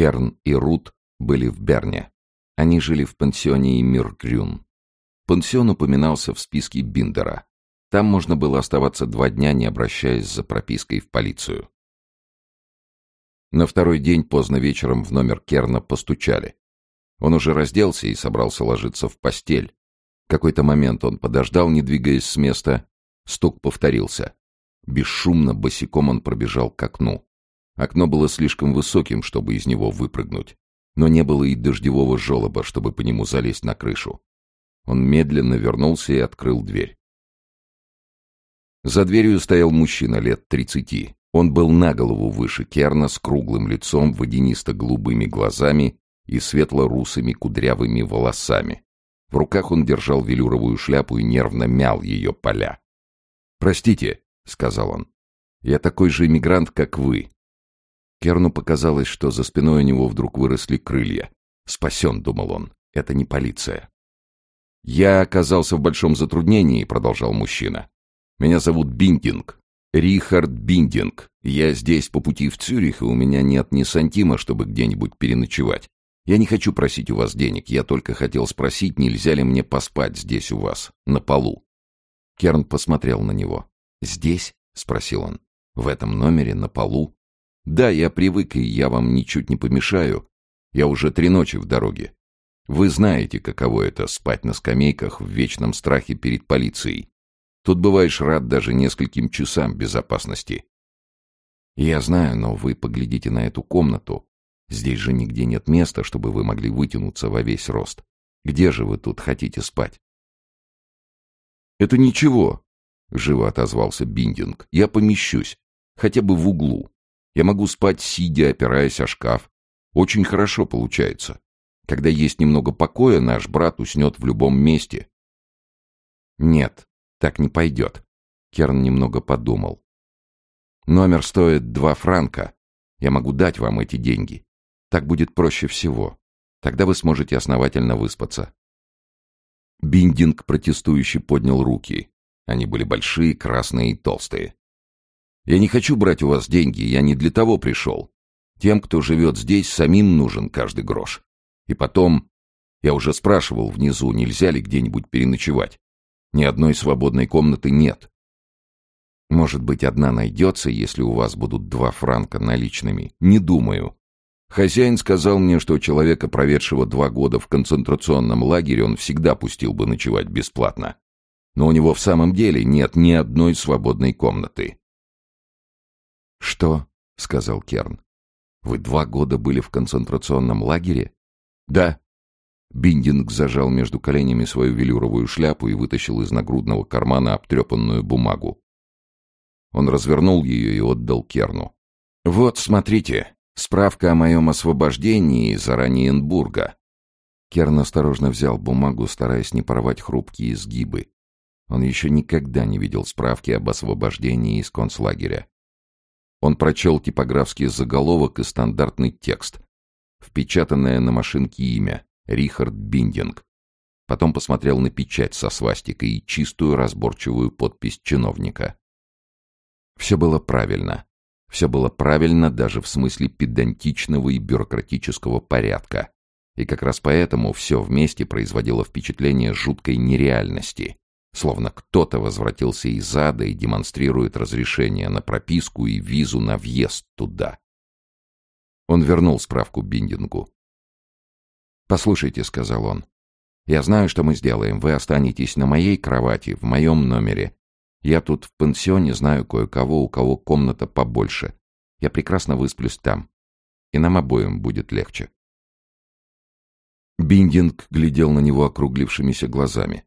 Керн и Рут были в Берне. Они жили в пансионе Миргрюн. Пансион упоминался в списке Биндера. Там можно было оставаться два дня, не обращаясь за пропиской в полицию. На второй день поздно вечером в номер Керна постучали. Он уже разделся и собрался ложиться в постель. Какой-то момент он подождал, не двигаясь с места. Стук повторился. Бесшумно, босиком он пробежал к окну. Окно было слишком высоким, чтобы из него выпрыгнуть. Но не было и дождевого желоба, чтобы по нему залезть на крышу. Он медленно вернулся и открыл дверь. За дверью стоял мужчина лет тридцати. Он был на голову выше Керна, с круглым лицом, водянисто-голубыми глазами и светло-русыми кудрявыми волосами. В руках он держал велюровую шляпу и нервно мял ее поля. «Простите», — сказал он, — «я такой же иммигрант, как вы». Керну показалось, что за спиной у него вдруг выросли крылья. «Спасен», — думал он, — «это не полиция». «Я оказался в большом затруднении», — продолжал мужчина. «Меня зовут Биндинг. Рихард Биндинг. Я здесь по пути в Цюрих, и у меня нет ни сантима, чтобы где-нибудь переночевать. Я не хочу просить у вас денег, я только хотел спросить, нельзя ли мне поспать здесь у вас, на полу». Керн посмотрел на него. «Здесь?» — спросил он. «В этом номере, на полу?» «Да, я привык, и я вам ничуть не помешаю. Я уже три ночи в дороге. Вы знаете, каково это — спать на скамейках в вечном страхе перед полицией. Тут бываешь рад даже нескольким часам безопасности. Я знаю, но вы поглядите на эту комнату. Здесь же нигде нет места, чтобы вы могли вытянуться во весь рост. Где же вы тут хотите спать? Это ничего, — живо отозвался Биндинг. Я помещусь. Хотя бы в углу. Я могу спать, сидя, опираясь о шкаф. Очень хорошо получается. Когда есть немного покоя, наш брат уснет в любом месте. Нет, так не пойдет. Керн немного подумал. Номер стоит два франка. Я могу дать вам эти деньги. Так будет проще всего. Тогда вы сможете основательно выспаться. Биндинг протестующий поднял руки. Они были большие, красные и толстые. «Я не хочу брать у вас деньги, я не для того пришел. Тем, кто живет здесь, самим нужен каждый грош. И потом, я уже спрашивал внизу, нельзя ли где-нибудь переночевать. Ни одной свободной комнаты нет. Может быть, одна найдется, если у вас будут два франка наличными. Не думаю. Хозяин сказал мне, что человека, проведшего два года в концентрационном лагере, он всегда пустил бы ночевать бесплатно. Но у него в самом деле нет ни одной свободной комнаты. «Что?» — сказал Керн. «Вы два года были в концентрационном лагере?» «Да». Биндинг зажал между коленями свою велюровую шляпу и вытащил из нагрудного кармана обтрепанную бумагу. Он развернул ее и отдал Керну. «Вот, смотрите, справка о моем освобождении из Ораниенбурга». Керн осторожно взял бумагу, стараясь не порвать хрупкие изгибы. Он еще никогда не видел справки об освобождении из концлагеря. Он прочел типографский заголовок и стандартный текст, впечатанное на машинке имя — Рихард Биндинг. Потом посмотрел на печать со свастикой и чистую разборчивую подпись чиновника. Все было правильно. Все было правильно даже в смысле педантичного и бюрократического порядка. И как раз поэтому все вместе производило впечатление жуткой нереальности. Словно кто-то возвратился из ада и демонстрирует разрешение на прописку и визу на въезд туда. Он вернул справку Биндингу. «Послушайте», — сказал он, — «я знаю, что мы сделаем. Вы останетесь на моей кровати, в моем номере. Я тут в пансионе знаю кое-кого, у кого комната побольше. Я прекрасно высплюсь там. И нам обоим будет легче». Биндинг глядел на него округлившимися глазами.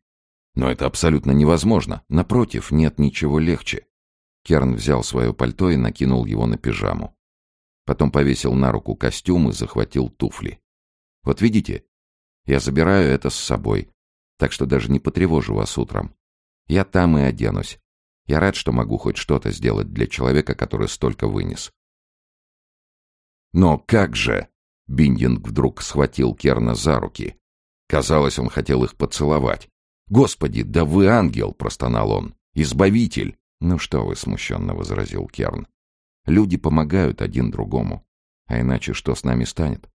«Но это абсолютно невозможно. Напротив, нет ничего легче». Керн взял свое пальто и накинул его на пижаму. Потом повесил на руку костюм и захватил туфли. «Вот видите, я забираю это с собой, так что даже не потревожу вас утром. Я там и оденусь. Я рад, что могу хоть что-то сделать для человека, который столько вынес». «Но как же?» — Биндинг вдруг схватил Керна за руки. Казалось, он хотел их поцеловать. «Господи, да вы ангел!» — простонал он. «Избавитель!» «Ну что вы!» — смущенно возразил Керн. Люди помогают один другому. А иначе что с нами станет?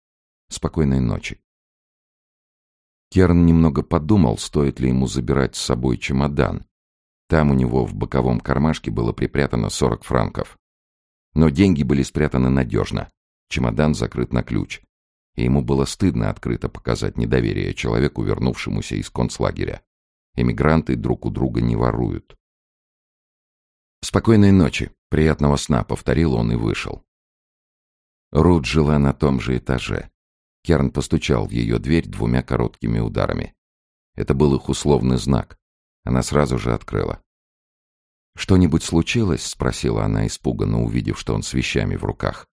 Спокойной ночи. Керн немного подумал, стоит ли ему забирать с собой чемодан. Там у него в боковом кармашке было припрятано 40 франков. Но деньги были спрятаны надежно. Чемодан закрыт на ключ. И ему было стыдно открыто показать недоверие человеку, вернувшемуся из концлагеря. Эмигранты друг у друга не воруют. «Спокойной ночи, приятного сна», — повторил он и вышел. Рут жила на том же этаже. Керн постучал в ее дверь двумя короткими ударами. Это был их условный знак. Она сразу же открыла. «Что-нибудь случилось?» — спросила она, испуганно увидев, что он с вещами в руках.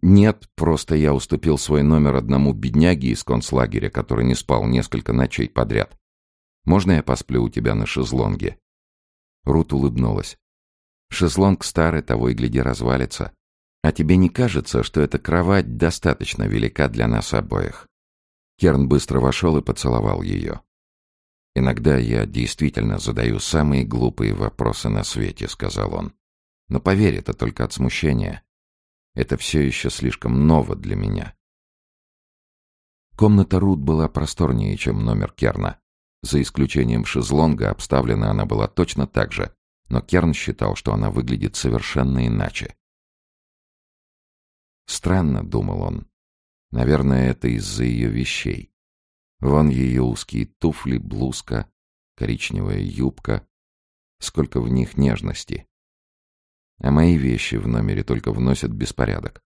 «Нет, просто я уступил свой номер одному бедняге из концлагеря, который не спал несколько ночей подряд. Можно я посплю у тебя на шезлонге?» Рут улыбнулась. «Шезлонг старый, того и гляди развалится. А тебе не кажется, что эта кровать достаточно велика для нас обоих?» Керн быстро вошел и поцеловал ее. «Иногда я действительно задаю самые глупые вопросы на свете», — сказал он. «Но поверь, это только от смущения. Это все еще слишком ново для меня». Комната Рут была просторнее, чем номер Керна. За исключением шезлонга, обставлена она была точно так же, но Керн считал, что она выглядит совершенно иначе. Странно, думал он. Наверное, это из-за ее вещей. Вон ее узкие туфли, блузка, коричневая юбка. Сколько в них нежности. А мои вещи в номере только вносят беспорядок.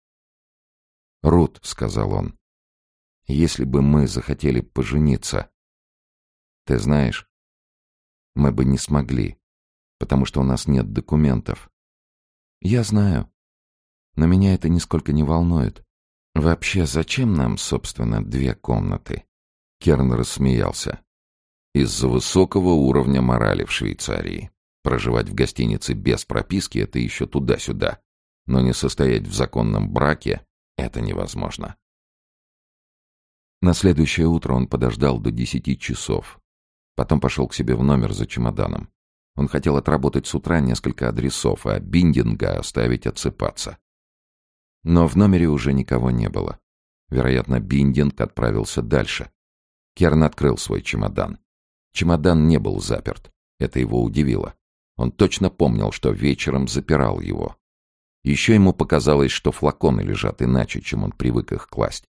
«Рут», — сказал он, — «если бы мы захотели пожениться, ты знаешь, мы бы не смогли, потому что у нас нет документов». «Я знаю», но меня это нисколько не волнует. Вообще, зачем нам, собственно, две комнаты? Керн рассмеялся. Из-за высокого уровня морали в Швейцарии. Проживать в гостинице без прописки — это еще туда-сюда. Но не состоять в законном браке — это невозможно. На следующее утро он подождал до десяти часов. Потом пошел к себе в номер за чемоданом. Он хотел отработать с утра несколько адресов, а Биндинга оставить отсыпаться. Но в номере уже никого не было. Вероятно, Биндинг отправился дальше. Керн открыл свой чемодан. Чемодан не был заперт. Это его удивило. Он точно помнил, что вечером запирал его. Еще ему показалось, что флаконы лежат иначе, чем он привык их класть.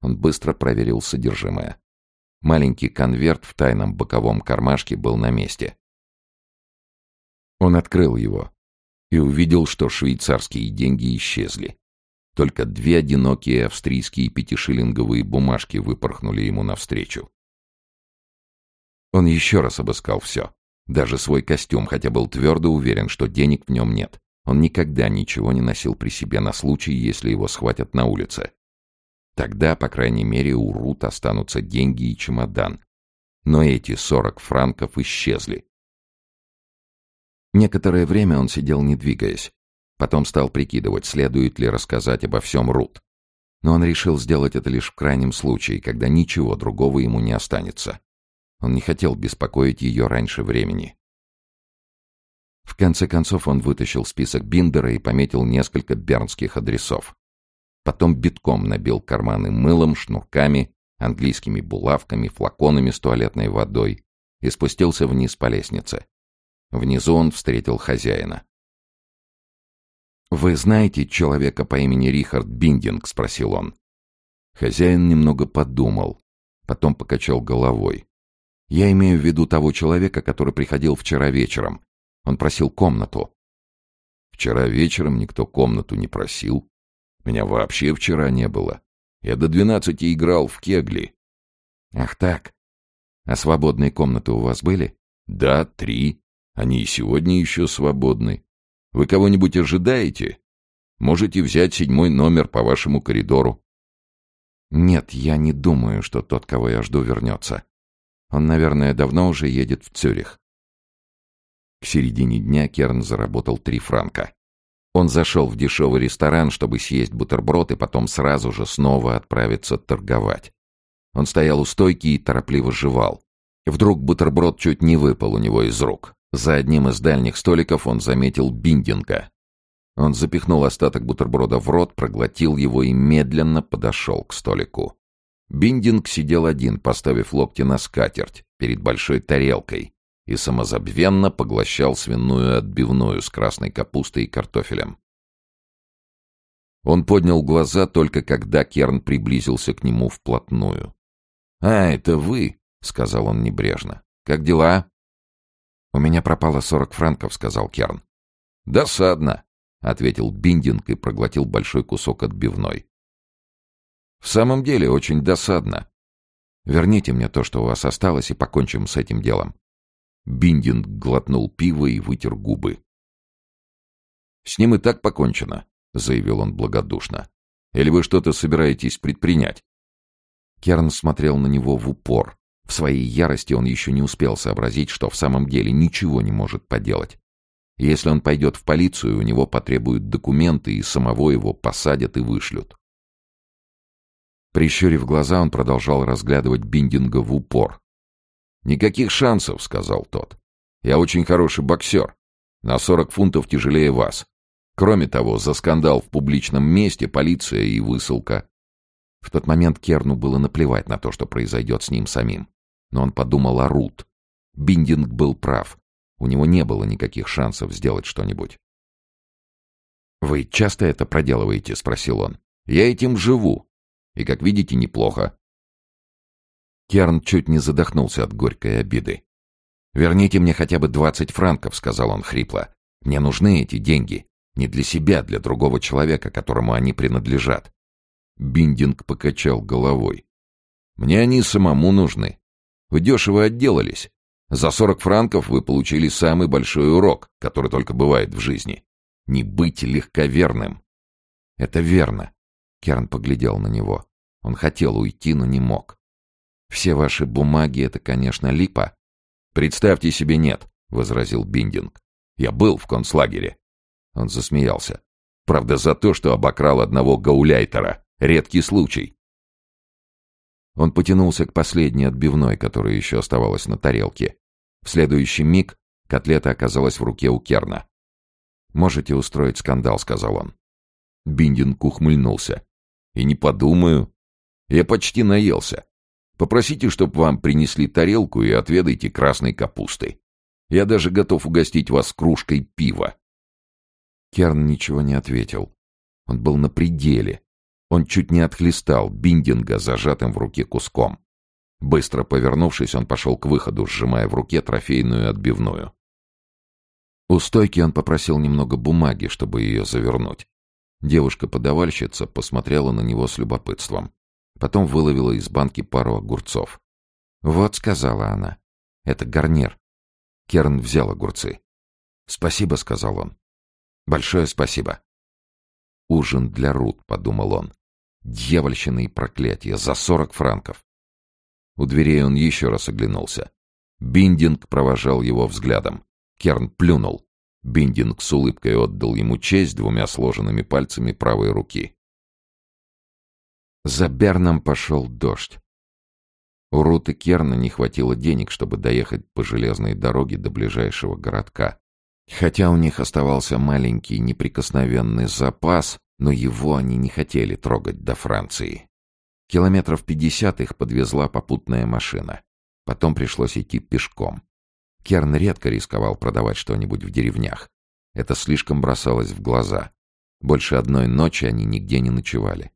Он быстро проверил содержимое. Маленький конверт в тайном боковом кармашке был на месте. Он открыл его и увидел, что швейцарские деньги исчезли. Только две одинокие австрийские пятишиллинговые бумажки выпорхнули ему навстречу. Он еще раз обыскал все. Даже свой костюм, хотя был твердо уверен, что денег в нем нет. Он никогда ничего не носил при себе на случай, если его схватят на улице. Тогда, по крайней мере, у Рут останутся деньги и чемодан. Но эти сорок франков исчезли. Некоторое время он сидел, не двигаясь. Потом стал прикидывать, следует ли рассказать обо всем Рут. Но он решил сделать это лишь в крайнем случае, когда ничего другого ему не останется. Он не хотел беспокоить ее раньше времени. В конце концов он вытащил список Биндера и пометил несколько бернских адресов. Потом битком набил карманы мылом, шнурками, английскими булавками, флаконами с туалетной водой и спустился вниз по лестнице. Внизу он встретил хозяина. «Вы знаете человека по имени Рихард Биндинг?» — спросил он. Хозяин немного подумал, потом покачал головой. «Я имею в виду того человека, который приходил вчера вечером. Он просил комнату». «Вчера вечером никто комнату не просил. Меня вообще вчера не было. Я до двенадцати играл в кегли». «Ах так. А свободные комнаты у вас были?» «Да, три. Они и сегодня еще свободны. Вы кого-нибудь ожидаете? Можете взять седьмой номер по вашему коридору. Нет, я не думаю, что тот, кого я жду, вернется. Он, наверное, давно уже едет в Цюрих. К середине дня Керн заработал три франка. Он зашел в дешевый ресторан, чтобы съесть бутерброд и потом сразу же снова отправиться торговать. Он стоял у стойки и торопливо жевал. Вдруг бутерброд чуть не выпал у него из рук. За одним из дальних столиков он заметил Биндинга. Он запихнул остаток бутерброда в рот, проглотил его и медленно подошел к столику. Биндинг сидел один, поставив локти на скатерть перед большой тарелкой и самозабвенно поглощал свиную отбивную с красной капустой и картофелем. Он поднял глаза только когда Керн приблизился к нему вплотную. «А, это вы», — сказал он небрежно. «Как дела?» «У меня пропало сорок франков», — сказал Керн. «Досадно», — ответил Биндинг и проглотил большой кусок отбивной. «В самом деле очень досадно. Верните мне то, что у вас осталось, и покончим с этим делом». Биндинг глотнул пиво и вытер губы. «С ним и так покончено», — заявил он благодушно. «Или вы что-то собираетесь предпринять?» Керн смотрел на него в упор. В своей ярости он еще не успел сообразить, что в самом деле ничего не может поделать. Если он пойдет в полицию, у него потребуют документы, и самого его посадят и вышлют. Прищурив глаза, он продолжал разглядывать Биндинга в упор. «Никаких шансов», — сказал тот. «Я очень хороший боксер. На сорок фунтов тяжелее вас. Кроме того, за скандал в публичном месте полиция и высылка». В тот момент Керну было наплевать на то, что произойдет с ним самим. Но он подумал о Рут. Биндинг был прав. У него не было никаких шансов сделать что-нибудь. «Вы часто это проделываете?» — спросил он. «Я этим живу. И, как видите, неплохо». Керн чуть не задохнулся от горькой обиды. «Верните мне хотя бы двадцать франков», — сказал он хрипло. «Мне нужны эти деньги. Не для себя, для другого человека, которому они принадлежат». Биндинг покачал головой. «Мне они самому нужны. Вы дешево отделались. За сорок франков вы получили самый большой урок, который только бывает в жизни. Не быть легковерным. Это верно. Керн поглядел на него. Он хотел уйти, но не мог. Все ваши бумаги — это, конечно, липа. Представьте себе, нет, — возразил Биндинг. Я был в концлагере. Он засмеялся. Правда, за то, что обокрал одного гауляйтера. Редкий случай. Он потянулся к последней отбивной, которая еще оставалась на тарелке, в следующий миг котлета оказалась в руке у Керна. «Можете устроить скандал», — сказал он. Биндинг ухмыльнулся. «И не подумаю. Я почти наелся. Попросите, чтоб вам принесли тарелку и отведайте красной капусты. Я даже готов угостить вас кружкой пива». Керн ничего не ответил. Он был на пределе. Он чуть не отхлестал Биндинга зажатым в руке куском. Быстро повернувшись, он пошел к выходу, сжимая в руке трофейную отбивную. У стойки он попросил немного бумаги, чтобы ее завернуть. Девушка-подавальщица посмотрела на него с любопытством. Потом выловила из банки пару огурцов. «Вот», — сказала она, — «это гарнир». Керн взял огурцы. «Спасибо», — сказал он. «Большое спасибо». «Ужин для Рут», — подумал он. «Дьявольщина и проклятие за сорок франков». У дверей он еще раз оглянулся. Биндинг провожал его взглядом. Керн плюнул. Биндинг с улыбкой отдал ему честь двумя сложенными пальцами правой руки. За Берном пошел дождь. У Руты Керна не хватило денег, чтобы доехать по железной дороге до ближайшего городка. Хотя у них оставался маленький неприкосновенный запас, но его они не хотели трогать до Франции. Километров пятьдесят их подвезла попутная машина. Потом пришлось идти пешком. Керн редко рисковал продавать что-нибудь в деревнях. Это слишком бросалось в глаза. Больше одной ночи они нигде не ночевали.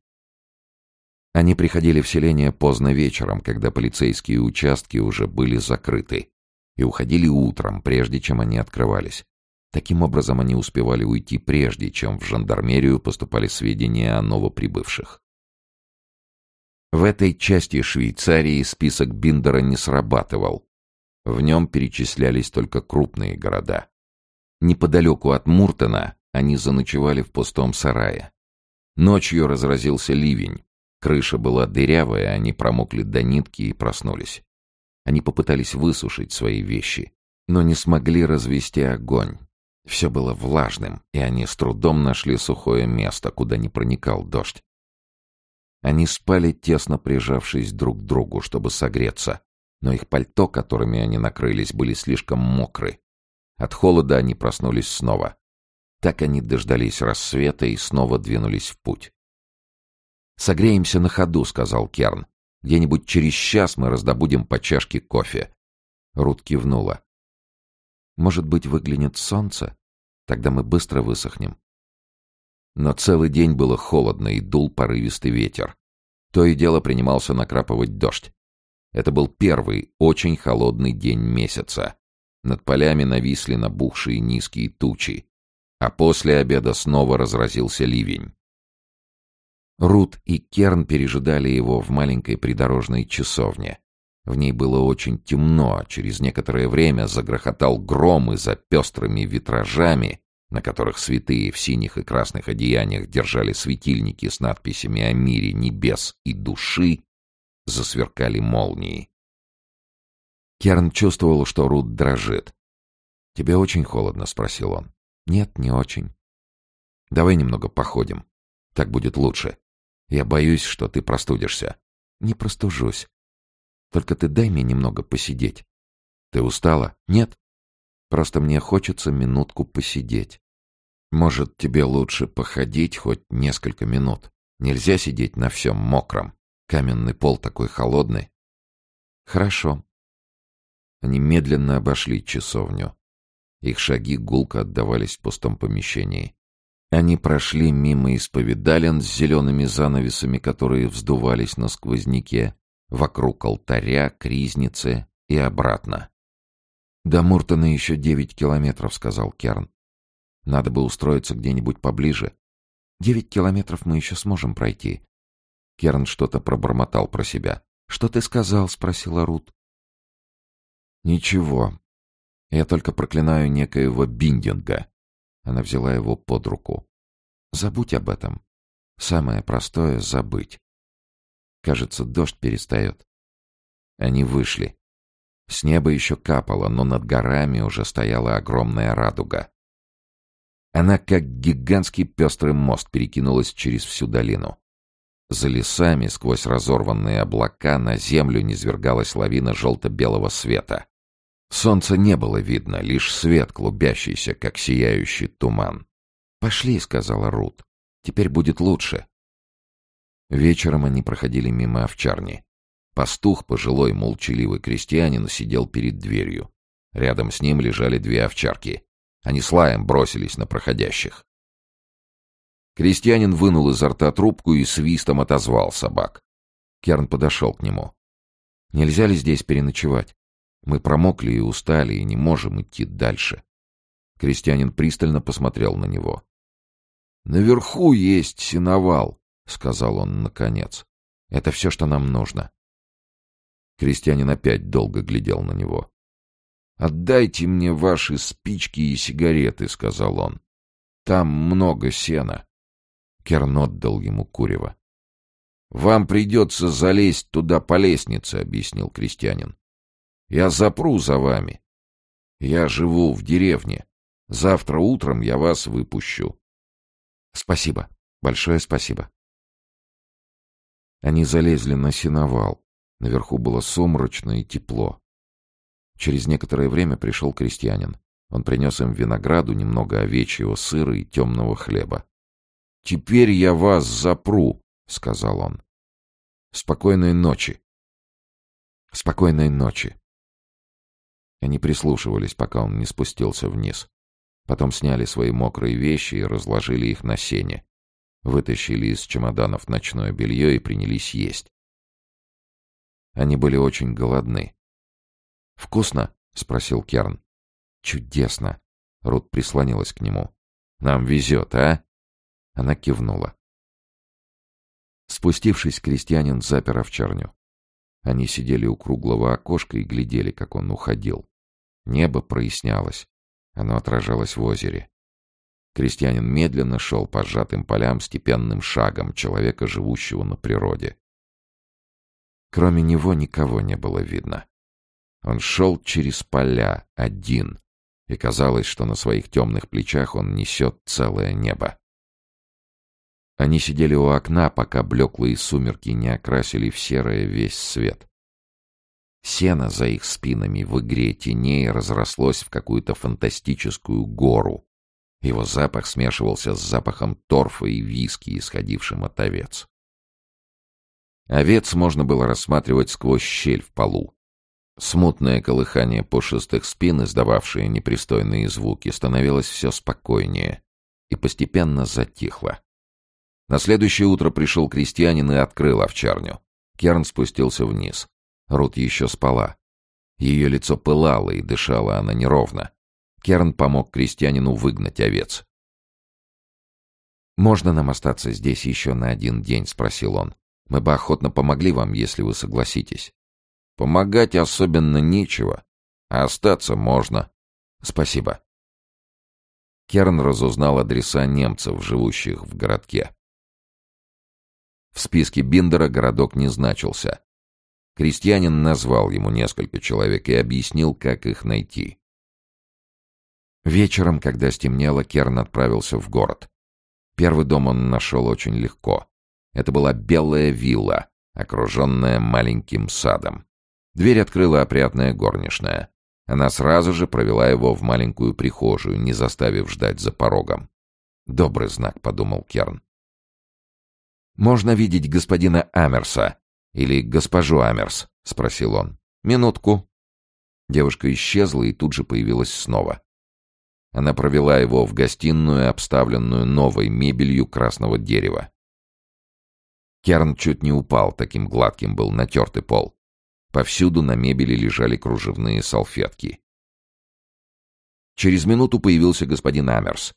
Они приходили в селение поздно вечером, когда полицейские участки уже были закрыты, и уходили утром, прежде чем они открывались. Таким образом, они успевали уйти прежде, чем в жандармерию поступали сведения о новоприбывших. В этой части Швейцарии список Биндера не срабатывал. В нем перечислялись только крупные города. Неподалеку от Муртена они заночевали в пустом сарае. Ночью разразился ливень. Крыша была дырявая, они промокли до нитки и проснулись. Они попытались высушить свои вещи, но не смогли развести огонь. Все было влажным, и они с трудом нашли сухое место, куда не проникал дождь. Они спали, тесно прижавшись друг к другу, чтобы согреться, но их пальто, которыми они накрылись, были слишком мокры. От холода они проснулись снова. Так они дождались рассвета и снова двинулись в путь. «Согреемся на ходу», — сказал Керн. «Где-нибудь через час мы раздобудем по чашке кофе». Рут кивнула. «Может быть, выглянет солнце? Тогда мы быстро высохнем». Но целый день было холодно и дул порывистый ветер. То и дело принимался накрапывать дождь. Это был первый, очень холодный день месяца. Над полями нависли набухшие низкие тучи. А после обеда снова разразился ливень. Рут и Керн пережидали его в маленькой придорожной часовне. В ней было очень темно, а через некоторое время загрохотал гром, и за пестрыми витражами, на которых святые в синих и красных одеяниях держали светильники с надписями о мире небес и души, засверкали молнии. Керн чувствовал, что Рут дрожит. «Тебе очень холодно?» — спросил он. «Нет, не очень». «Давай немного походим. Так будет лучше. Я боюсь, что ты простудишься». «Не простужусь. Только ты дай мне немного посидеть». «Ты устала?» «Нет. Просто мне хочется минутку посидеть. Может, тебе лучше походить хоть несколько минут. Нельзя сидеть на всем мокром. Каменный пол такой холодный». «Хорошо». Они медленно обошли часовню. Их шаги гулко отдавались в пустом помещении. Они прошли мимо исповедален с зелеными занавесами, которые вздувались на сквозняке, вокруг алтаря, кризницы и обратно. «До Муртона еще девять километров», — сказал Керн. «Надо бы устроиться где-нибудь поближе. Девять километров мы еще сможем пройти». Керн что-то пробормотал про себя. «Что ты сказал?» — спросила Рут. «Ничего. Я только проклинаю некоего Биндинга. Она взяла его под руку. Забудь об этом. Самое простое — забыть. Кажется, дождь перестает. Они вышли. С неба еще капало, но над горами уже стояла огромная радуга. Она, как гигантский пестрый мост, перекинулась через всю долину. За лесами, сквозь разорванные облака, на землю низвергалась лавина желто-белого света. Солнца не было видно, лишь свет, клубящийся, как сияющий туман. «Пошли», — сказала Рут. «Теперь будет лучше». Вечером они проходили мимо овчарни. Пастух, пожилой молчаливый крестьянин, сидел перед дверью. Рядом с ним лежали две овчарки. Они с лаем бросились на проходящих. Крестьянин вынул изо рта трубку и свистом отозвал собак. Керн подошел к нему. «Нельзя ли здесь переночевать?» Мы промокли и устали, и не можем идти дальше. Крестьянин пристально посмотрел на него. «Наверху есть сеновал», — сказал он наконец. «Это все, что нам нужно». Крестьянин опять долго глядел на него. «Отдайте мне ваши спички и сигареты», — сказал он. «Там много сена». Керн отдал ему курево. «Вам придется залезть туда по лестнице», — объяснил крестьянин. Я запру за вами. Я живу в деревне. Завтра утром я вас выпущу. Спасибо. Большое спасибо. Они залезли на сеновал. Наверху было сумрачно и тепло. Через некоторое время пришел крестьянин. Он принес им винограду, немного овечьего сыра и темного хлеба. «Теперь я вас запру», — сказал он. «Спокойной ночи». «Спокойной ночи». Они прислушивались, пока он не спустился вниз. Потом сняли свои мокрые вещи и разложили их на сене. Вытащили из чемоданов ночное белье и принялись есть. Они были очень голодны. «Вкусно?» — спросил Керн. «Чудесно!» — Рут прислонилась к нему. «Нам везет, а?» Она кивнула. Спустившись, крестьянин запер овчарню. Они сидели у круглого окошка и глядели, как он уходил. Небо прояснялось. Оно отражалось в озере. Крестьянин медленно шел по сжатым полям степенным шагом человека, живущего на природе. Кроме него никого не было видно. Он шел через поля, один, и казалось, что на своих темных плечах он несет целое небо. Они сидели у окна, пока блеклые сумерки не окрасили в серое весь свет. Сено за их спинами в игре теней разрослось в какую-то фантастическую гору. Его запах смешивался с запахом торфа и виски, исходившим от овец. Овец можно было рассматривать сквозь щель в полу. Смутное колыхание пушистых спин, издававшее непристойные звуки, становилось все спокойнее и постепенно затихло. На следующее утро пришел крестьянин и открыл овчарню. Керн спустился вниз. Рут еще спала. Ее лицо пылало, и дышала она неровно. Керн помог крестьянину выгнать овец. «Можно нам остаться здесь еще на один день?» — спросил он. «Мы бы охотно помогли вам, если вы согласитесь». «Помогать особенно нечего, а остаться можно». «Спасибо». Керн разузнал адреса немцев, живущих в городке. В списке Биндера городок не значился. Крестьянин назвал ему несколько человек и объяснил, как их найти. Вечером, когда стемнело, Керн отправился в город. Первый дом он нашел очень легко. Это была белая вилла, окруженная маленьким садом. Дверь открыла опрятная горничная. Она сразу же провела его в маленькую прихожую, не заставив ждать за порогом. «Добрый знак», — подумал Керн. «Можно видеть господина Амерса или госпожу Амерс?» — спросил он. «Минутку». Девушка исчезла и тут же появилась снова. Она провела его в гостиную, обставленную новой мебелью красного дерева. Керн чуть не упал, таким гладким был натертый пол. Повсюду на мебели лежали кружевные салфетки. Через минуту появился господин Амерс.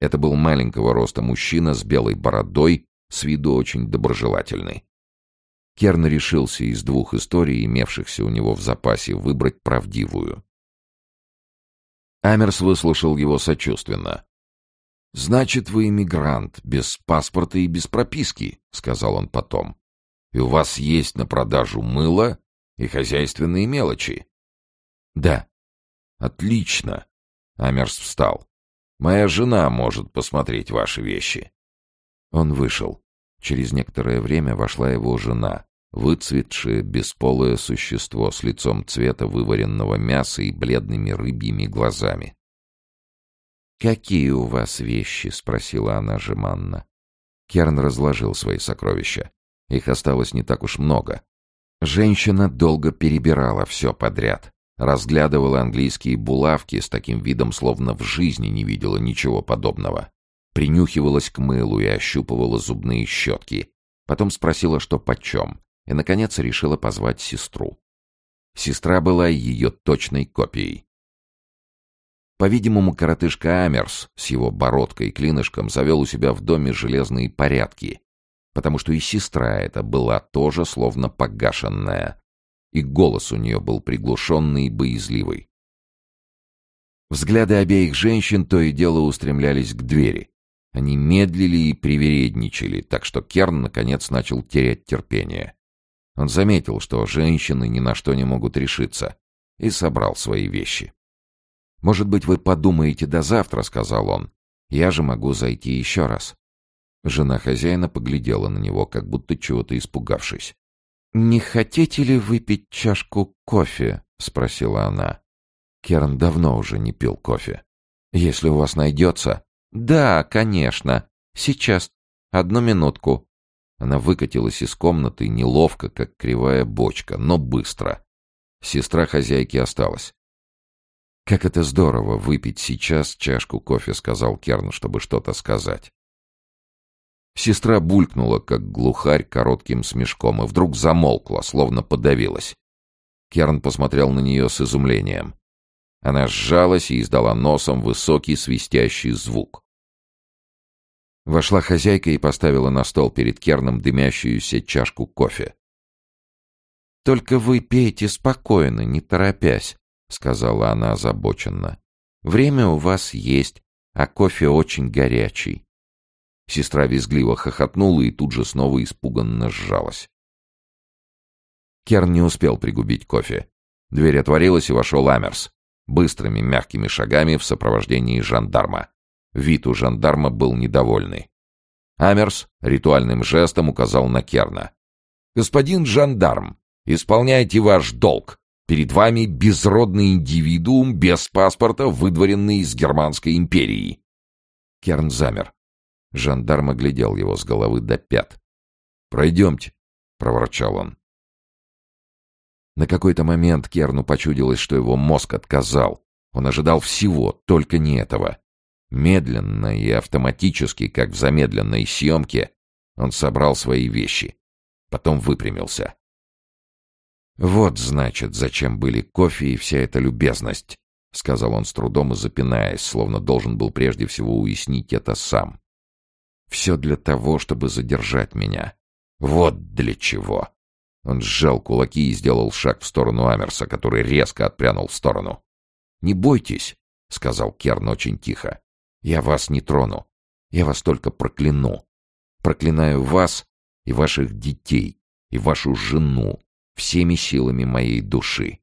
Это был маленького роста мужчина с белой бородой, с виду очень доброжелательный. Керн решился из двух историй, имевшихся у него в запасе, выбрать правдивую. Амерс выслушал его сочувственно. «Значит, вы иммигрант, без паспорта и без прописки», — сказал он потом. «И у вас есть на продажу мыло и хозяйственные мелочи?» «Да». «Отлично». Амерс встал. «Моя жена может посмотреть ваши вещи». Он вышел. Через некоторое время вошла его жена, выцветшее бесполое существо с лицом цвета вываренного мяса и бледными рыбьими глазами. «Какие у вас вещи?» — спросила она жеманно. Керн разложил свои сокровища. Их осталось не так уж много. Женщина долго перебирала все подряд. Разглядывала английские булавки с таким видом, словно в жизни не видела ничего подобного. Принюхивалась к мылу и ощупывала зубные щетки. Потом спросила, что почем и, наконец, решила позвать сестру. Сестра была ее точной копией. По-видимому, коротышка Амерс с его бородкой и клинышком завел у себя в доме железные порядки, потому что и сестра эта была тоже словно погашенная, и голос у нее был приглушенный и боязливый. Взгляды обеих женщин то и дело устремлялись к двери. Они медлили и привередничали, так что Керн наконец начал терять терпение. Он заметил, что женщины ни на что не могут решиться, и собрал свои вещи. «Может быть, вы подумаете до завтра», — сказал он. «Я же могу зайти еще раз». Жена хозяина поглядела на него, как будто чего-то испугавшись. «Не хотите ли выпить чашку кофе?» — спросила она. Керн давно уже не пил кофе. «Если у вас найдется...» «Да, конечно. Сейчас. Одну минутку». Она выкатилась из комнаты неловко, как кривая бочка, но быстро. Сестра хозяйки осталась. «Как это здорово выпить сейчас чашку кофе», — сказал Керн, чтобы что-то сказать. Сестра булькнула, как глухарь, коротким смешком, и вдруг замолкла, словно подавилась. Керн посмотрел на нее с изумлением. Она сжалась и издала носом высокий свистящий звук. Вошла хозяйка и поставила на стол перед Керном дымящуюся чашку кофе. «Только вы пейте спокойно, не торопясь», — сказала она озабоченно. «Время у вас есть, а кофе очень горячий». Сестра визгливо хохотнула и тут же снова испуганно сжалась. Керн не успел пригубить кофе. Дверь отворилась, и вошел Амерс. Быстрыми мягкими шагами в сопровождении жандарма. Вид у жандарма был недовольный. Амерс ритуальным жестом указал на Керна. «Господин жандарм, исполняйте ваш долг. Перед вами безродный индивидуум без паспорта, выдворенный из Германской империи. Керн замер. Жандарм оглядел его с головы до пят. «Пройдемте», — проворчал он. На какой-то момент Керну почудилось, что его мозг отказал. Он ожидал всего, только не этого. Медленно и автоматически, как в замедленной съемке, он собрал свои вещи. Потом выпрямился. «Вот, значит, зачем были кофе и вся эта любезность», — сказал он с трудом и запинаясь, словно должен был прежде всего уяснить это сам. «Все для того, чтобы задержать меня. Вот для чего». Он сжал кулаки и сделал шаг в сторону Амерса, который резко отпрянул в сторону. «Не бойтесь», — сказал Керн очень тихо. «Я вас не трону. Я вас только прокляну. Проклинаю вас и ваших детей, и вашу жену, всеми силами моей души.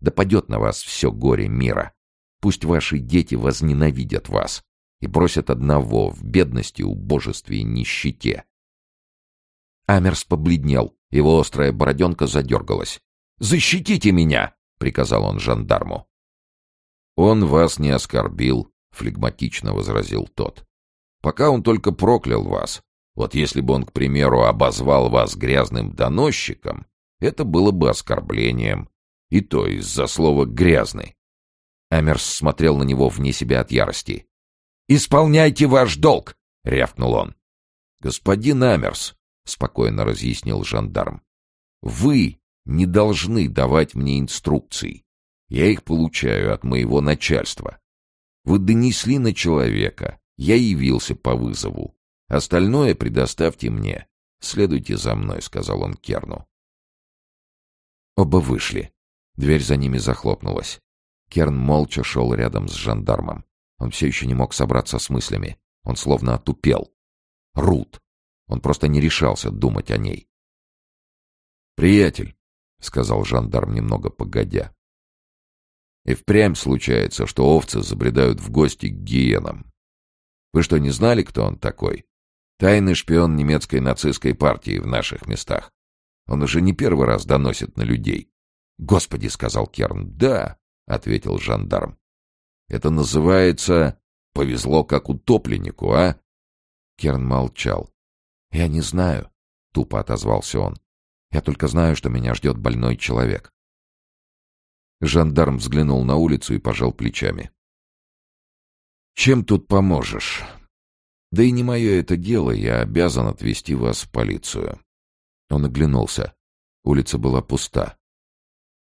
Да падет на вас все горе мира. Пусть ваши дети возненавидят вас и бросят одного в бедности, убожестве и нищете. Амерс побледнел, его острая бороденка задергалась. «Защитите меня!» — приказал он жандарму. «Он вас не оскорбил», — флегматично возразил тот. «Пока он только проклял вас. Вот если бы он, к примеру, обозвал вас грязным доносчиком, это было бы оскорблением. И то из-за слова «грязный». Амерс смотрел на него вне себя от ярости. «Исполняйте ваш долг!» — рявкнул он. «Господин Амерс», — спокойно разъяснил жандарм, — «вы не должны давать мне инструкций. Я их получаю от моего начальства. Вы донесли на человека, я явился по вызову. Остальное предоставьте мне. Следуйте за мной», — сказал он Керну. Оба вышли. Дверь за ними захлопнулась. Керн молча шел рядом с жандармом. Он все еще не мог собраться с мыслями. Он словно отупел. Рут. Он просто не решался думать о ней. «Приятель», — сказал жандарм немного погодя. «И впрямь случается, что овцы забредают в гости к гиенам. Вы что, не знали, кто он такой? Тайный шпион немецкой нацистской партии в наших местах. Он уже не первый раз доносит на людей. «Господи!» — сказал Керн. «Да!» — ответил жандарм. «Это называется «повезло как утопленнику», а?» Керн молчал. «Я не знаю», — тупо отозвался он. «Я только знаю, что меня ждет больной человек». Жандарм взглянул на улицу и пожал плечами. «Чем тут поможешь? Да и не мое это дело, я обязан отвезти вас в полицию. Он оглянулся. Улица была пуста.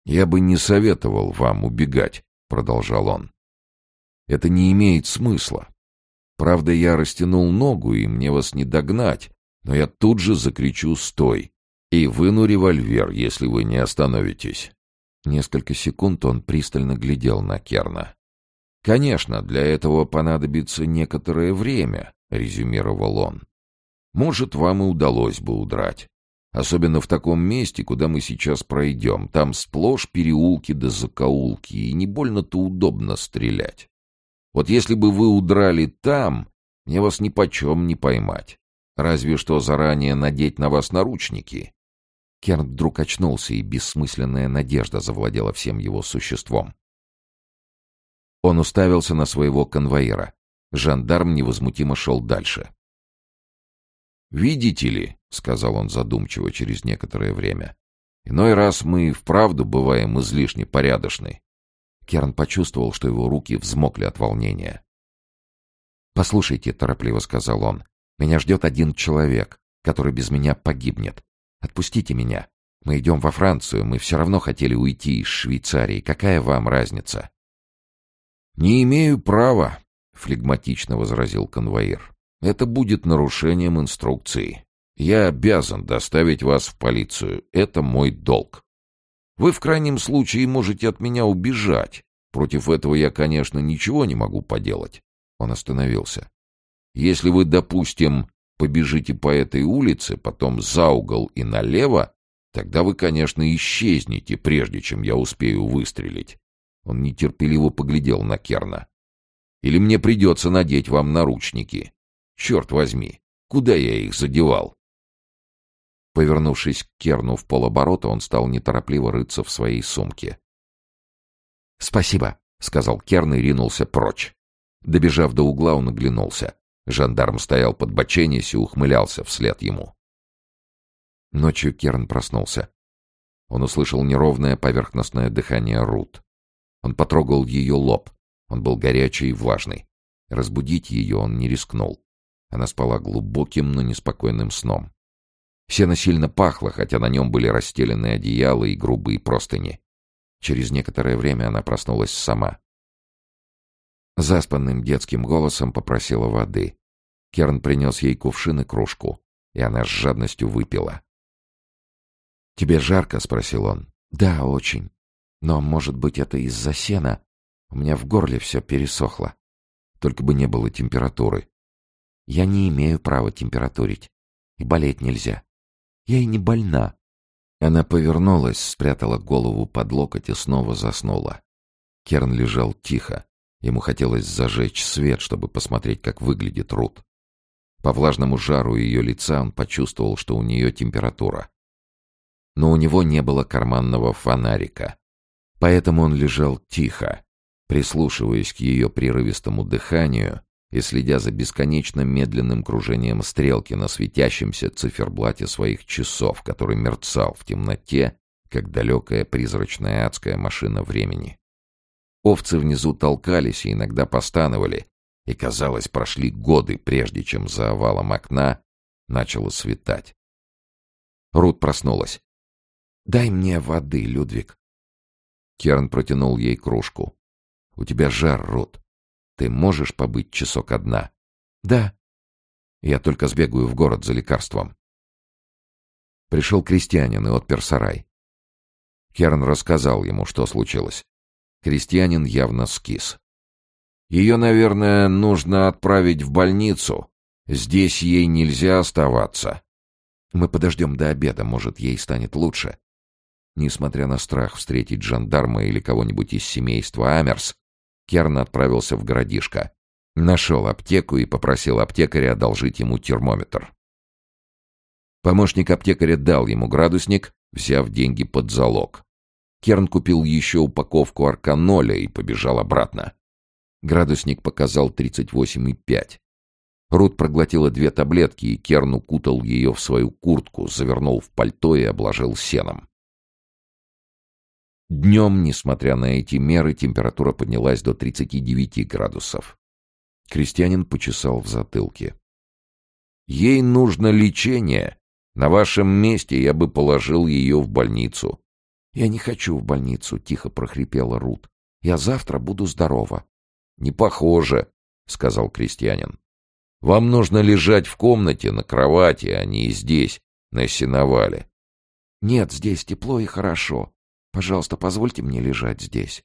«Я бы не советовал вам убегать», — продолжал он. «Это не имеет смысла. Правда, я растянул ногу, и мне вас не догнать, но я тут же закричу «стой!» и выну револьвер, если вы не остановитесь». Несколько секунд он пристально глядел на Керна. «Конечно, для этого понадобится некоторое время», — резюмировал он. «Может, вам и удалось бы удрать. Особенно в таком месте, куда мы сейчас пройдем. Там сплошь переулки да закоулки, и не больно-то удобно стрелять. Вот если бы вы удрали там, мне вас ни почем не поймать. Разве что заранее надеть на вас наручники. Керн вдруг очнулся, и бессмысленная надежда завладела всем его существом. Он уставился на своего конвоира. Жандарм невозмутимо шел дальше. «Видите ли», — сказал он задумчиво через некоторое время, — «иной раз мы вправду бываем излишне порядочны». Керн почувствовал, что его руки взмокли от волнения. «Послушайте», — торопливо сказал он, — «меня ждет один человек, который без меня погибнет. Отпустите меня. Мы идем во Францию, мы все равно хотели уйти из Швейцарии. Какая вам разница?» «Не имею права», — флегматично возразил конвоир. Это будет нарушением инструкции. Я обязан доставить вас в полицию. Это мой долг. Вы в крайнем случае можете от меня убежать. Против этого я, конечно, ничего не могу поделать. Он остановился. Если вы, допустим, побежите по этой улице, потом за угол и налево, тогда вы, конечно, исчезнете, прежде чем я успею выстрелить. Он нетерпеливо поглядел на Керна. Или мне придется надеть вам наручники. Черт возьми, куда я их задевал? Повернувшись к Керну в полоборота, он стал неторопливо рыться в своей сумке. «Спасибо», — сказал Керн и ринулся прочь. Добежав до угла, он оглянулся. Жандарм стоял под боченись и ухмылялся вслед ему. Ночью Керн проснулся. Он услышал неровное поверхностное дыхание Рут. Он потрогал ее лоб. Он был горячий и влажный. Разбудить ее он не рискнул. Она спала глубоким, но неспокойным сном. Сено сильно пахло, хотя на нем были расстелены одеяла и грубые простыни. Через некоторое время она проснулась сама. Заспанным детским голосом попросила воды. Керн принес ей кувшин и кружку, и она с жадностью выпила. «Тебе жарко?» — спросил он. «Да, очень. Но, может быть, это из-за сена? У меня в горле все пересохло. Только бы не было температуры. Я не имею права температурить. И болеть нельзя. Я и не больна». Она повернулась, спрятала голову под локоть и снова заснула. Керн лежал тихо. Ему хотелось зажечь свет, чтобы посмотреть, как выглядит Рут. По влажному жару ее лица он почувствовал, что у нее температура. Но у него не было карманного фонарика. Поэтому он лежал тихо, прислушиваясь к ее прерывистому дыханию и следя за бесконечно медленным кружением стрелки на светящемся циферблате своих часов, который мерцал в темноте, как далекая призрачная адская машина времени. Овцы внизу толкались и иногда постановали, и, казалось, прошли годы, прежде чем за овалом окна начало светать. Рут проснулась. «Дай мне воды, Людвиг». Керн протянул ей кружку. «У тебя жар, Рут. Ты можешь побыть часок одна?» «Да». «Я только сбегаю в город за лекарством». Пришел крестьянин и отпер сарай. Керн рассказал ему, что случилось. Крестьянин явно скис. «Ее, наверное, нужно отправить в больницу. Здесь ей нельзя оставаться». «Мы подождем до обеда, может, ей станет лучше». Несмотря на страх встретить жандарма или кого-нибудь из семейства Амерс, Керн отправился в городишко. Нашел аптеку и попросил аптекаря одолжить ему термометр. Помощник аптекаря дал ему градусник, взяв деньги под залог. Керн купил еще упаковку арканоля и побежал обратно. Градусник показал 38,5. Рут проглотила две таблетки, и Керн укутал ее в свою куртку, завернул в пальто и обложил сеном. Днем, несмотря на эти меры, температура поднялась до 39 градусов. Крестьянин почесал в затылке. «Ей нужно лечение. На вашем месте я бы положил ее в больницу. «Я не хочу в больницу», — тихо прохрипела Рут. «Я завтра буду здорова». «Не похоже», — сказал крестьянин. «Вам нужно лежать в комнате на кровати, а не здесь, на сеновале». «Нет, здесь тепло и хорошо. Пожалуйста, позвольте мне лежать здесь».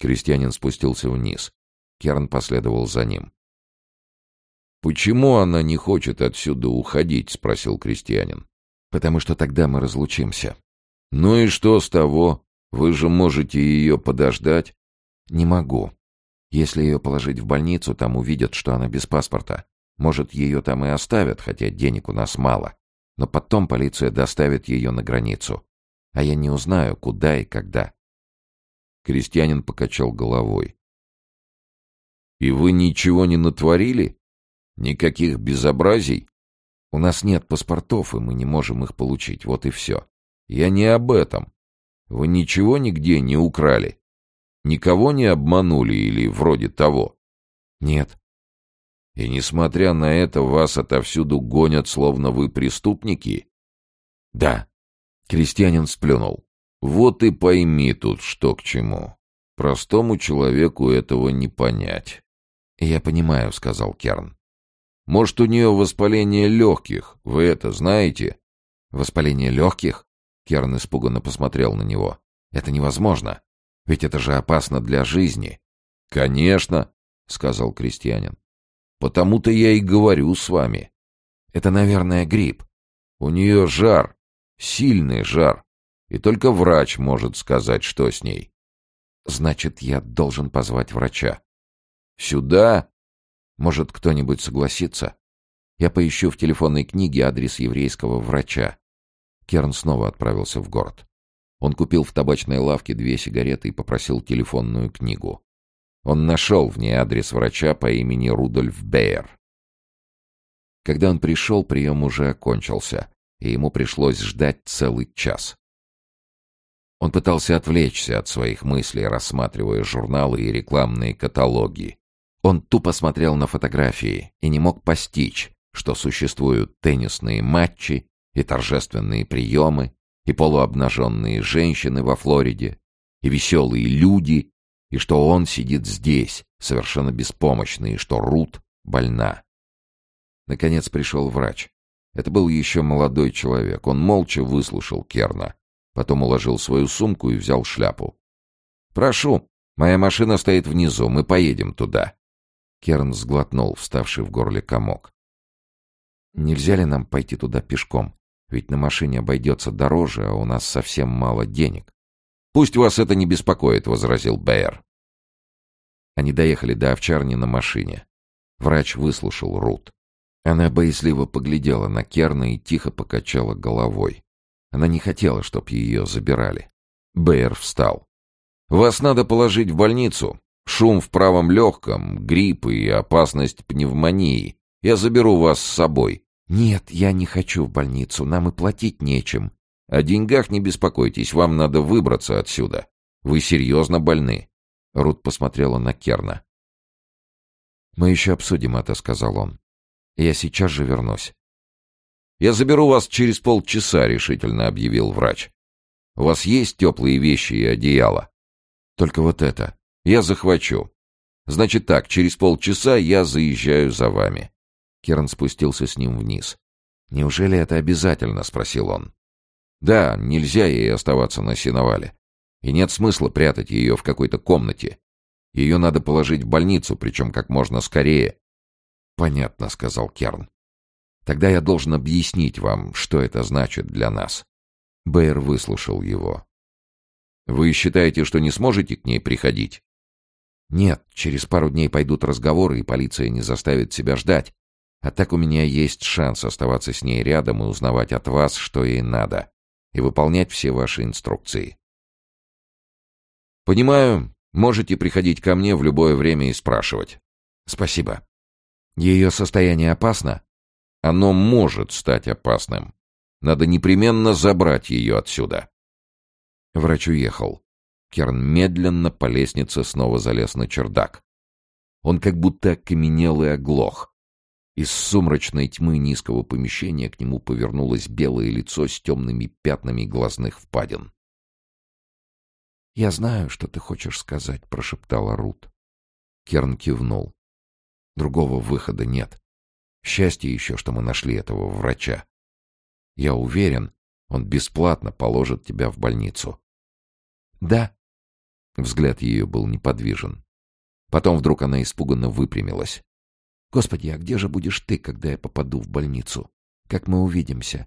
Крестьянин спустился вниз. Керн последовал за ним. «Почему она не хочет отсюда уходить?» — спросил крестьянин. «Потому что тогда мы разлучимся. «Ну и что с того? Вы же можете ее подождать?» «Не могу. Если ее положить в больницу, там увидят, что она без паспорта. Может, ее там и оставят, хотя денег у нас мало. Но потом полиция доставит ее на границу. А я не узнаю, куда и когда». Крестьянин покачал головой. «И вы ничего не натворили? Никаких безобразий? У нас нет паспортов, и мы не можем их получить, вот и все. Я не об этом. Вы ничего нигде не украли? Никого не обманули или вроде того? Нет. И несмотря на это, вас отовсюду гонят, словно вы преступники? Да. Крестьянин сплюнул. Вот и пойми тут, что к чему. Простому человеку этого не понять. Я понимаю, сказал Керн. Может, у нее воспаление легких, вы это знаете? Воспаление легких? Керн испуганно посмотрел на него. «Это невозможно. Ведь это же опасно для жизни». «Конечно», — сказал крестьянин. «Потому-то я и говорю с вами. Это, наверное, грипп. У нее жар, сильный жар, и только врач может сказать, что с ней». «Значит, я должен позвать врача». «Сюда?» «Может, кто-нибудь согласится?» «Я поищу в телефонной книге адрес еврейского врача. Керн снова отправился в город. Он купил в табачной лавке две сигареты и попросил телефонную книгу. Он нашел в ней адрес врача по имени Рудольф Бейер. Когда он пришел, прием уже окончился, и ему пришлось ждать целый час. Он пытался отвлечься от своих мыслей, рассматривая журналы и рекламные каталоги. Он тупо смотрел на фотографии и не мог постичь, что существуют теннисные матчи и торжественные приемы, и полуобнаженные женщины во Флориде, и веселые люди, и что он сидит здесь, совершенно беспомощный, и что Рут больна. Наконец пришел врач. Это был еще молодой человек. Он молча выслушал Керна. Потом уложил свою сумку и взял шляпу. «Прошу, моя машина стоит внизу, мы поедем туда». Керн сглотнул, вставший в горле комок. «Нельзя ли нам пойти туда пешком? Ведь на машине обойдется дороже, а у нас совсем мало денег». «Пусть вас это не беспокоит», — возразил Бэйр. Они доехали до овчарни на машине. Врач выслушал Рут. Она боязливо поглядела на Керна и тихо покачала головой. Она не хотела, чтоб ее забирали. Бэйр встал. «Вас надо положить в больницу. Шум в правом легком, грипп и опасность пневмонии. Я заберу вас с собой». «Нет, я не хочу в больницу, нам и платить нечем». «О деньгах не беспокойтесь, вам надо выбраться отсюда. Вы серьезно больны». Рут посмотрела на Керна. «Мы еще обсудим это», — сказал он. «Я сейчас же вернусь». «Я заберу вас через полчаса», — решительно объявил врач. «У вас есть теплые вещи и одеяло?» «Только вот это. Я захвачу. Значит так, через полчаса я заезжаю за вами». Керн спустился с ним вниз. «Неужели это обязательно?» — спросил он. «Да, нельзя ей оставаться на сеновале. И нет смысла прятать ее в какой-то комнате. Ее надо положить в больницу, причем как можно скорее». «Понятно», — сказал Керн. «Тогда я должен объяснить вам, что это значит для нас». Бэйр выслушал его. «Вы считаете, что не сможете к ней приходить?» «Нет, через пару дней пойдут разговоры, и полиция не заставит себя ждать. А так у меня есть шанс оставаться с ней рядом и узнавать от вас, что ей надо, и выполнять все ваши инструкции. Понимаю, можете приходить ко мне в любое время и спрашивать. Спасибо. Ее состояние опасно? Оно может стать опасным. Надо непременно забрать ее отсюда. Врач уехал. Керн медленно по лестнице снова залез на чердак. Он как будто окаменел и оглох. Из сумрачной тьмы низкого помещения к нему повернулось белое лицо с темными пятнами глазных впадин. «Я знаю, что ты хочешь сказать», — прошептала Рут. Керн кивнул. «Другого выхода нет. Счастье еще, что мы нашли этого врача. Я уверен, он бесплатно положит тебя в больницу». «Да». Взгляд ее был неподвижен. Потом вдруг она испуганно выпрямилась. Господи, а где же будешь ты, когда я попаду в больницу? Как мы увидимся?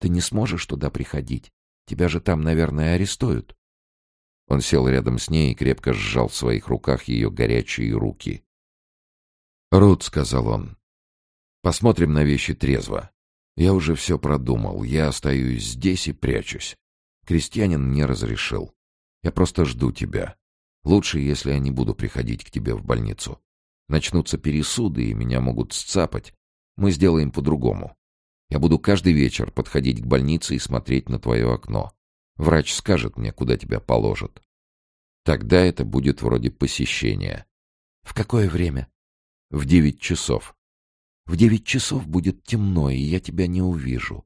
Ты не сможешь туда приходить. Тебя же там, наверное, арестуют. Он сел рядом с ней и крепко сжал в своих руках ее горячие руки. «Рут», — сказал он, — «посмотрим на вещи трезво. Я уже все продумал. Я остаюсь здесь и прячусь. Крестьянин не разрешил. Я просто жду тебя. Лучше, если я не буду приходить к тебе в больницу. Начнутся пересуды, и меня могут сцапать. Мы сделаем по-другому. Я буду каждый вечер подходить к больнице и смотреть на твое окно. Врач скажет мне, куда тебя положат. Тогда это будет вроде посещения. В какое время? В девять часов. В девять часов будет темно, и я тебя не увижу.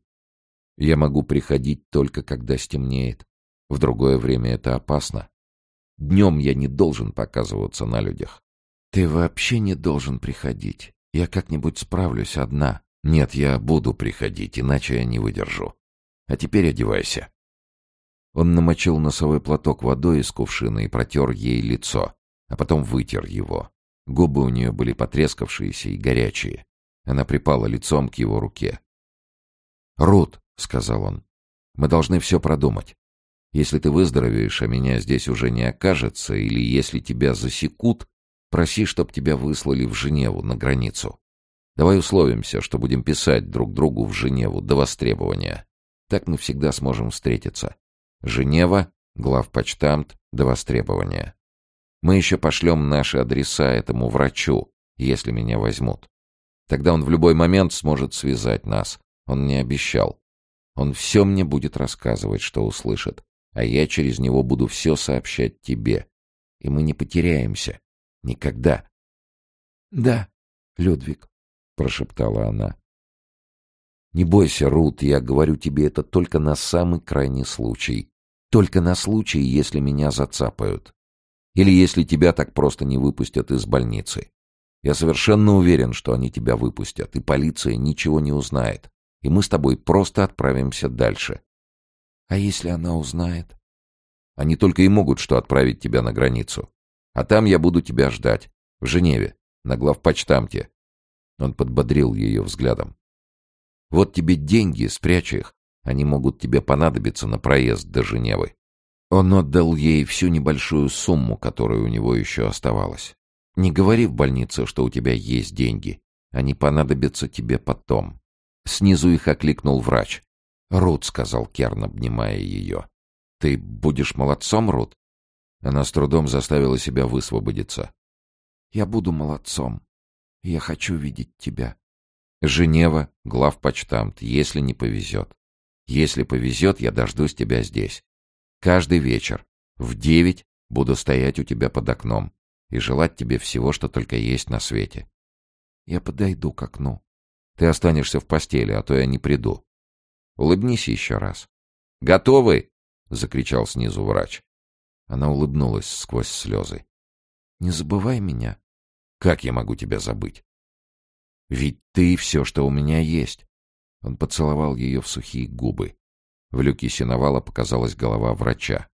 Я могу приходить только когда стемнеет. В другое время это опасно. Днем я не должен показываться на людях. «Ты вообще не должен приходить. Я как-нибудь справлюсь одна. Нет, я буду приходить, иначе я не выдержу. А теперь одевайся». Он намочил носовой платок водой из кувшина и протер ей лицо, а потом вытер его. Губы у нее были потрескавшиеся и горячие. Она припала лицом к его руке. «Рут», — сказал он, — «мы должны все продумать. Если ты выздоровеешь, а меня здесь уже не окажется, или если тебя засекут, Проси, чтоб тебя выслали в Женеву, на границу. Давай условимся, что будем писать друг другу в Женеву до востребования. Так мы всегда сможем встретиться. Женева, главпочтамт, до востребования. Мы еще пошлем наши адреса этому врачу, если меня возьмут. Тогда он в любой момент сможет связать нас. Он не обещал. Он все мне будет рассказывать, что услышит, а я через него буду все сообщать тебе. И мы не потеряемся. Никогда. — Да, Людвиг, — прошептала она. — Не бойся, Рут, я говорю тебе это только на самый крайний случай. Только на случай, если меня зацапают. Или если тебя так просто не выпустят из больницы. Я совершенно уверен, что они тебя выпустят, и полиция ничего не узнает и мы с тобой просто отправимся дальше. А если она узнает? Они только и могут что отправить тебя на границу. А там я буду тебя ждать. В Женеве, на главпочтамте. Он подбодрил ее взглядом. Вот тебе деньги, спрячь их. Они могут тебе понадобиться на проезд до Женевы. Он отдал ей всю небольшую сумму, которая у него еще оставалась. Не говори в больнице, что у тебя есть деньги. Они понадобятся тебе потом. Снизу их окликнул врач. «Рут», — сказал Керн, обнимая ее. «Ты будешь молодцом, Рут?» Она с трудом заставила себя высвободиться. «Я буду молодцом. Я хочу видеть тебя». «Женева, главпочтамт, если не повезет. Если повезет, я дождусь тебя здесь. Каждый вечер в девять буду стоять у тебя под окном и желать тебе всего, что только есть на свете. Я подойду к окну. Ты останешься в постели, а то я не приду. Улыбнись еще раз. «Готовы?» — закричал снизу врач. Она улыбнулась сквозь слезы. «Не забывай меня». «Как я могу тебя забыть?» «Ведь ты все, что у меня есть». Он поцеловал ее в сухие губы. В люке сеновала показалась голова врача.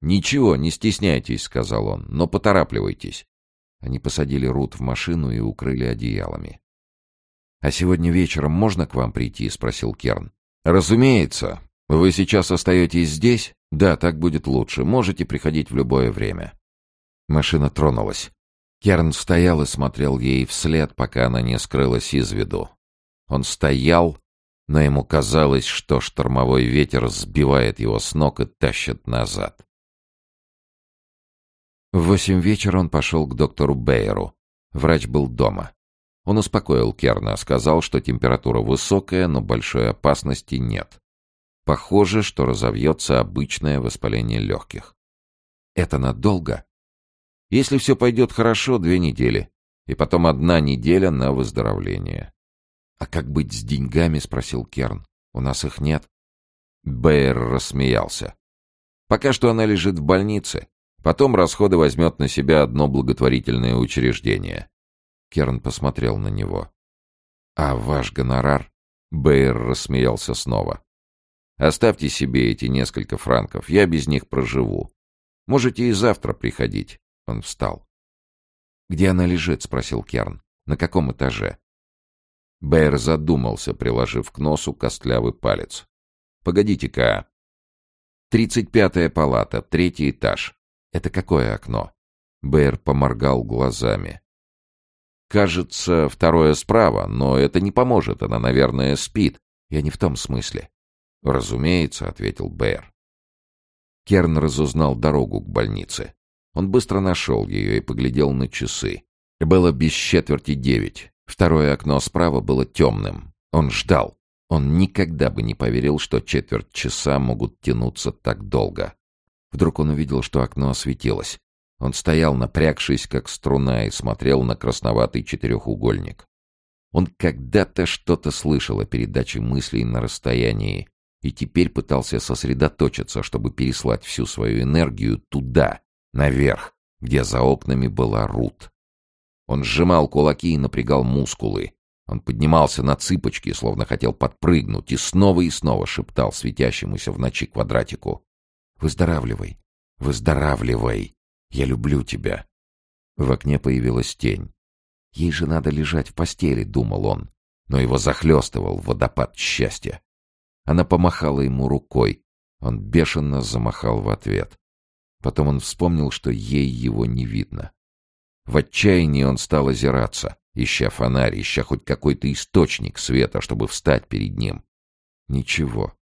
«Ничего, не стесняйтесь», — сказал он, — «но поторапливайтесь». Они посадили Рут в машину и укрыли одеялами. «А сегодня вечером можно к вам прийти?» — спросил Керн. «Разумеется. Вы сейчас остаетесь здесь? Да, так будет лучше. Можете приходить в любое время». Машина тронулась. Керн стоял и смотрел ей вслед, пока она не скрылась из виду. Он стоял, но ему казалось, что штормовой ветер сбивает его с ног и тащит назад. В восемь вечера он пошел к доктору Бейеру. Врач был дома. Он успокоил Керна, сказал, что температура высокая, но большой опасности нет. Похоже, что разовьется обычное воспаление легких. Это надолго? Если все пойдет хорошо, две недели. И потом одна неделя на выздоровление. «А как быть с деньгами?» — спросил Керн. «У нас их нет». Бэйр рассмеялся. «Пока что она лежит в больнице. Потом расходы возьмет на себя одно благотворительное учреждение. Керн посмотрел на него. «А ваш гонорар?» Бэйр рассмеялся снова. «Оставьте себе эти несколько франков, я без них проживу. Можете и завтра приходить». Он встал. «Где она лежит?» — спросил Керн. «На каком этаже?» Бэйр задумался, приложив к носу костлявый палец. «Погодите-ка. Тридцать пятая палата, третий этаж. Это какое окно?» Бэйр поморгал глазами. Кажется, второе справа, но это не поможет, она, наверное, спит. Я не в том смысле. Разумеется, ответил Бэр. Керн разузнал дорогу к больнице. Он быстро нашел ее и поглядел на часы. Было без четверти девять. Второе окно справа было темным. Он ждал. Он никогда бы не поверил, что четверть часа могут тянуться так долго. Вдруг он увидел, что окно осветилось. Он стоял, напрягшись, как струна, и смотрел на красноватый четырехугольник. Он когда-то что-то слышал о передаче мыслей на расстоянии и теперь пытался сосредоточиться, чтобы переслать всю свою энергию туда, наверх, где за окнами была Рут. Он сжимал кулаки и напрягал мускулы. Он поднимался на цыпочки, словно хотел подпрыгнуть, и снова и снова шептал светящемуся в ночи квадратику. «Выздоравливай! Выздоравливай!» Я люблю тебя». В окне появилась тень. «Ей же надо лежать в постели», — думал он. Но его захлестывал водопад счастья. Она помахала ему рукой. Он бешено замахал в ответ. Потом он вспомнил, что ей его не видно. В отчаянии он стал озираться, ища фонарь, ища хоть какой-то источник света, чтобы встать перед ним. Ничего.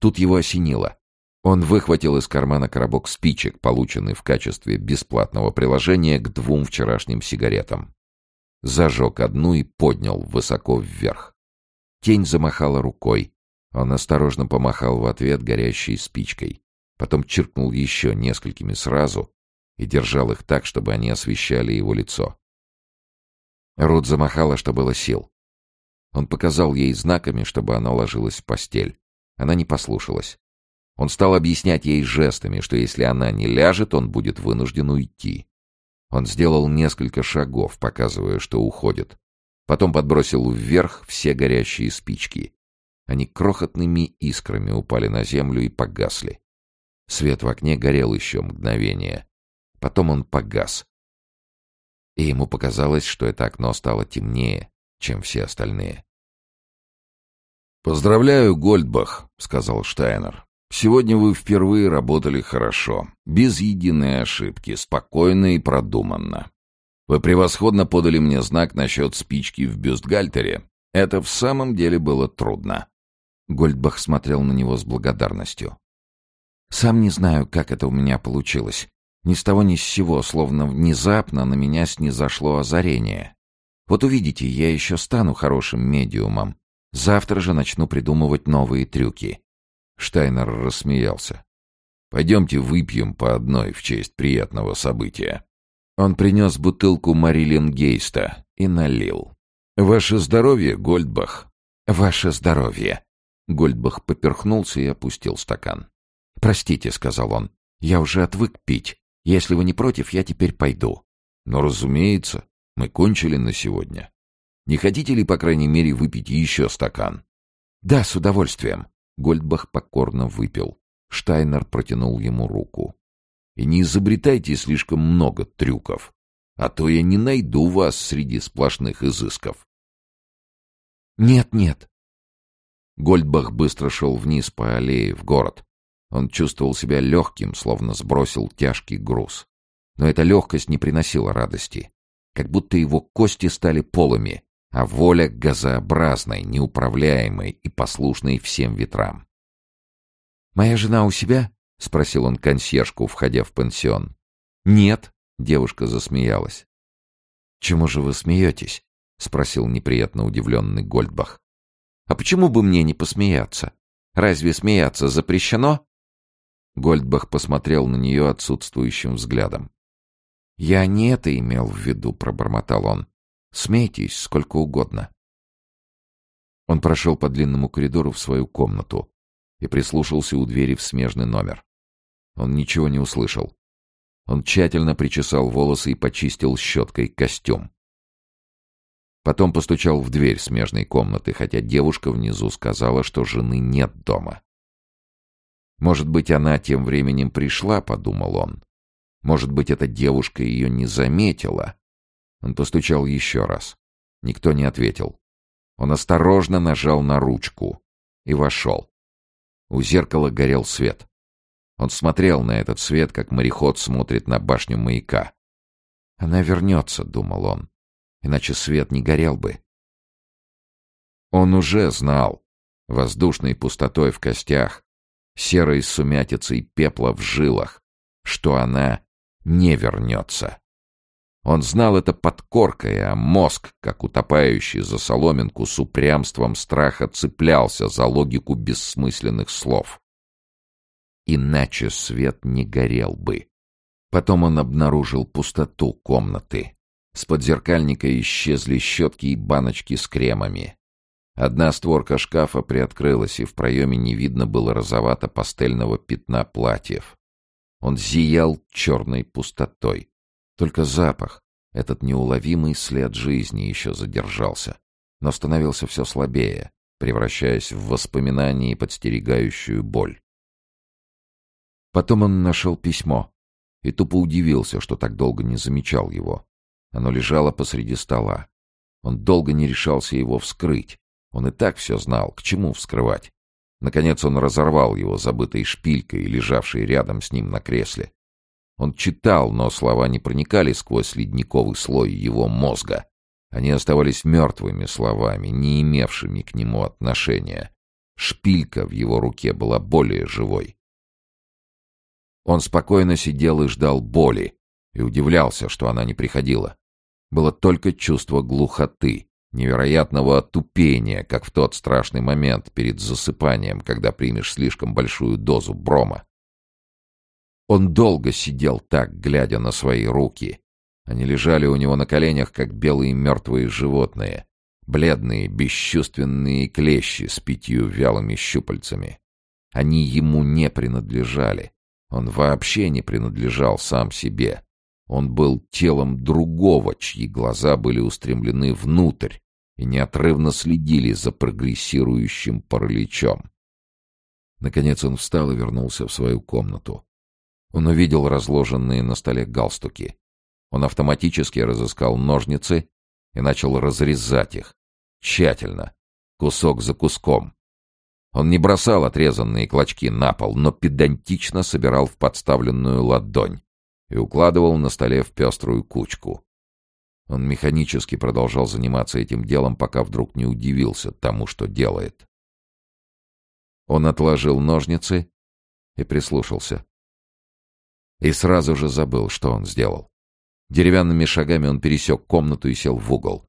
Тут его осенило. Он выхватил из кармана коробок спичек, полученный в качестве бесплатного приложения к двум вчерашним сигаретам. зажег одну и поднял высоко вверх. Тень замахала рукой. Он осторожно помахал в ответ горящей спичкой. Потом чиркнул еще несколькими сразу и держал их так, чтобы они освещали его лицо. Рут замахала, что было сил. Он показал ей знаками, чтобы она ложилась в постель. Она не послушалась. Он стал объяснять ей жестами, что если она не ляжет, он будет вынужден уйти. Он сделал несколько шагов, показывая, что уходит. Потом подбросил вверх все горящие спички. Они крохотными искрами упали на землю и погасли. Свет в окне горел еще мгновение. Потом он погас. И ему показалось, что это окно стало темнее, чем все остальные. «Поздравляю, Гольдбах», — сказал Штайнер. «Сегодня вы впервые работали хорошо, без единой ошибки, спокойно и продуманно. Вы превосходно подали мне знак насчет спички в бюстгальтере. Это в самом деле было трудно». Гольдбах смотрел на него с благодарностью. «Сам не знаю, как это у меня получилось. Ни с того ни с сего, словно внезапно на меня снизошло озарение. Вот увидите, я еще стану хорошим медиумом. Завтра же начну придумывать новые трюки. Штайнер рассмеялся. «Пойдемте выпьем по одной в честь приятного события». Он принес бутылку Марилен Гейста и налил. «Ваше здоровье, Гольдбах!» «Ваше здоровье!» Гольдбах поперхнулся и опустил стакан. «Простите», — сказал он, — «я уже отвык пить. Если вы не против, я теперь пойду». «Но, разумеется, мы кончили на сегодня. Не хотите ли, по крайней мере, выпить еще стакан?» «Да, с удовольствием». Гольдбах покорно выпил. Штайнер протянул ему руку. «И не изобретайте слишком много трюков, а то я не найду вас среди сплошных изысков». «Нет, нет». Гольдбах быстро шел вниз по аллее в город. Он чувствовал себя легким, словно сбросил тяжкий груз. Но эта легкость не приносила радости. Как будто его кости стали полыми, а воля газообразной, неуправляемой и послушной всем ветрам. «Моя жена у себя?» — спросил он консьержку, входя в пансион. «Нет», — девушка засмеялась. «Чему же вы смеетесь?» — спросил неприятно удивленный Гольдбах. «А почему бы мне не посмеяться? Разве смеяться запрещено?» Гольдбах посмотрел на нее отсутствующим взглядом. «Я не это имел в виду», — пробормотал он. «Смейтесь сколько угодно». Он прошел по длинному коридору в свою комнату и прислушался у двери в смежный номер. Он ничего не услышал. Он тщательно причесал волосы и почистил щеткой костюм. Потом постучал в дверь смежной комнаты, хотя девушка внизу сказала, что жены нет дома. Может быть, она тем временем пришла, подумал он. Может быть, эта девушка ее не заметила. Он постучал еще раз. Никто не ответил. Он осторожно нажал на ручку и вошел. У зеркала горел свет. Он смотрел на этот свет, как мореход смотрит на башню маяка. «Она вернется», — думал он, — «иначе свет не горел бы». Он уже знал, воздушной пустотой в костях, серой сумятицей пепла в жилах, что она не вернется. Он знал это под коркой, а мозг, как утопающий за соломинку, с упрямством страха цеплялся за логику бессмысленных слов. Иначе свет не горел бы. Потом он обнаружил пустоту комнаты. С подзеркальника исчезли щетки и баночки с кремами. Одна створка шкафа приоткрылась, и в проеме не видно было розовато-пастельного пятна платьев. Он зиял черной пустотой. Только запах, этот неуловимый след жизни еще задержался, но становился все слабее, превращаясь в воспоминания и подстерегающую боль. Потом он нашел письмо и тупо удивился, что так долго не замечал его. Оно лежало посреди стола. Он долго не решался его вскрыть, он и так все знал, к чему вскрывать. Наконец он разорвал его забытой шпилькой, лежавшей рядом с ним на кресле. Он читал, но слова не проникали сквозь ледниковый слой его мозга. Они оставались мертвыми словами, не имевшими к нему отношения. Шпилька в его руке была более живой. Он спокойно сидел и ждал боли, и удивлялся, что она не приходила. Было только чувство глухоты, невероятного отупения, как в тот страшный момент перед засыпанием, когда примешь слишком большую дозу брома. Он долго сидел так, глядя на свои руки. Они лежали у него на коленях, как белые мертвые животные, бледные, бесчувственные клещи с пятью вялыми щупальцами. Они ему не принадлежали. Он вообще не принадлежал сам себе. Он был телом другого, чьи глаза были устремлены внутрь и неотрывно следили за прогрессирующим параличом. Наконец он встал и вернулся в свою комнату. Он увидел разложенные на столе галстуки. Он автоматически разыскал ножницы и начал разрезать их. Тщательно, кусок за куском, он не бросал отрезанные клочки на пол, но педантично собирал в подставленную ладонь и укладывал на столе в пеструю кучку. Он механически продолжал заниматься этим делом, пока вдруг не удивился тому, что делает. Он отложил ножницы и прислушался. И сразу же забыл, что он сделал. Деревянными шагами он пересек комнату и сел в угол.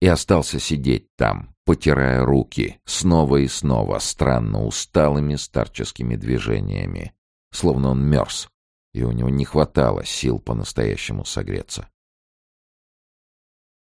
И остался сидеть там, потирая руки, снова и снова, странно усталыми старческими движениями. Словно он мерз, и у него не хватало сил по-настоящему согреться.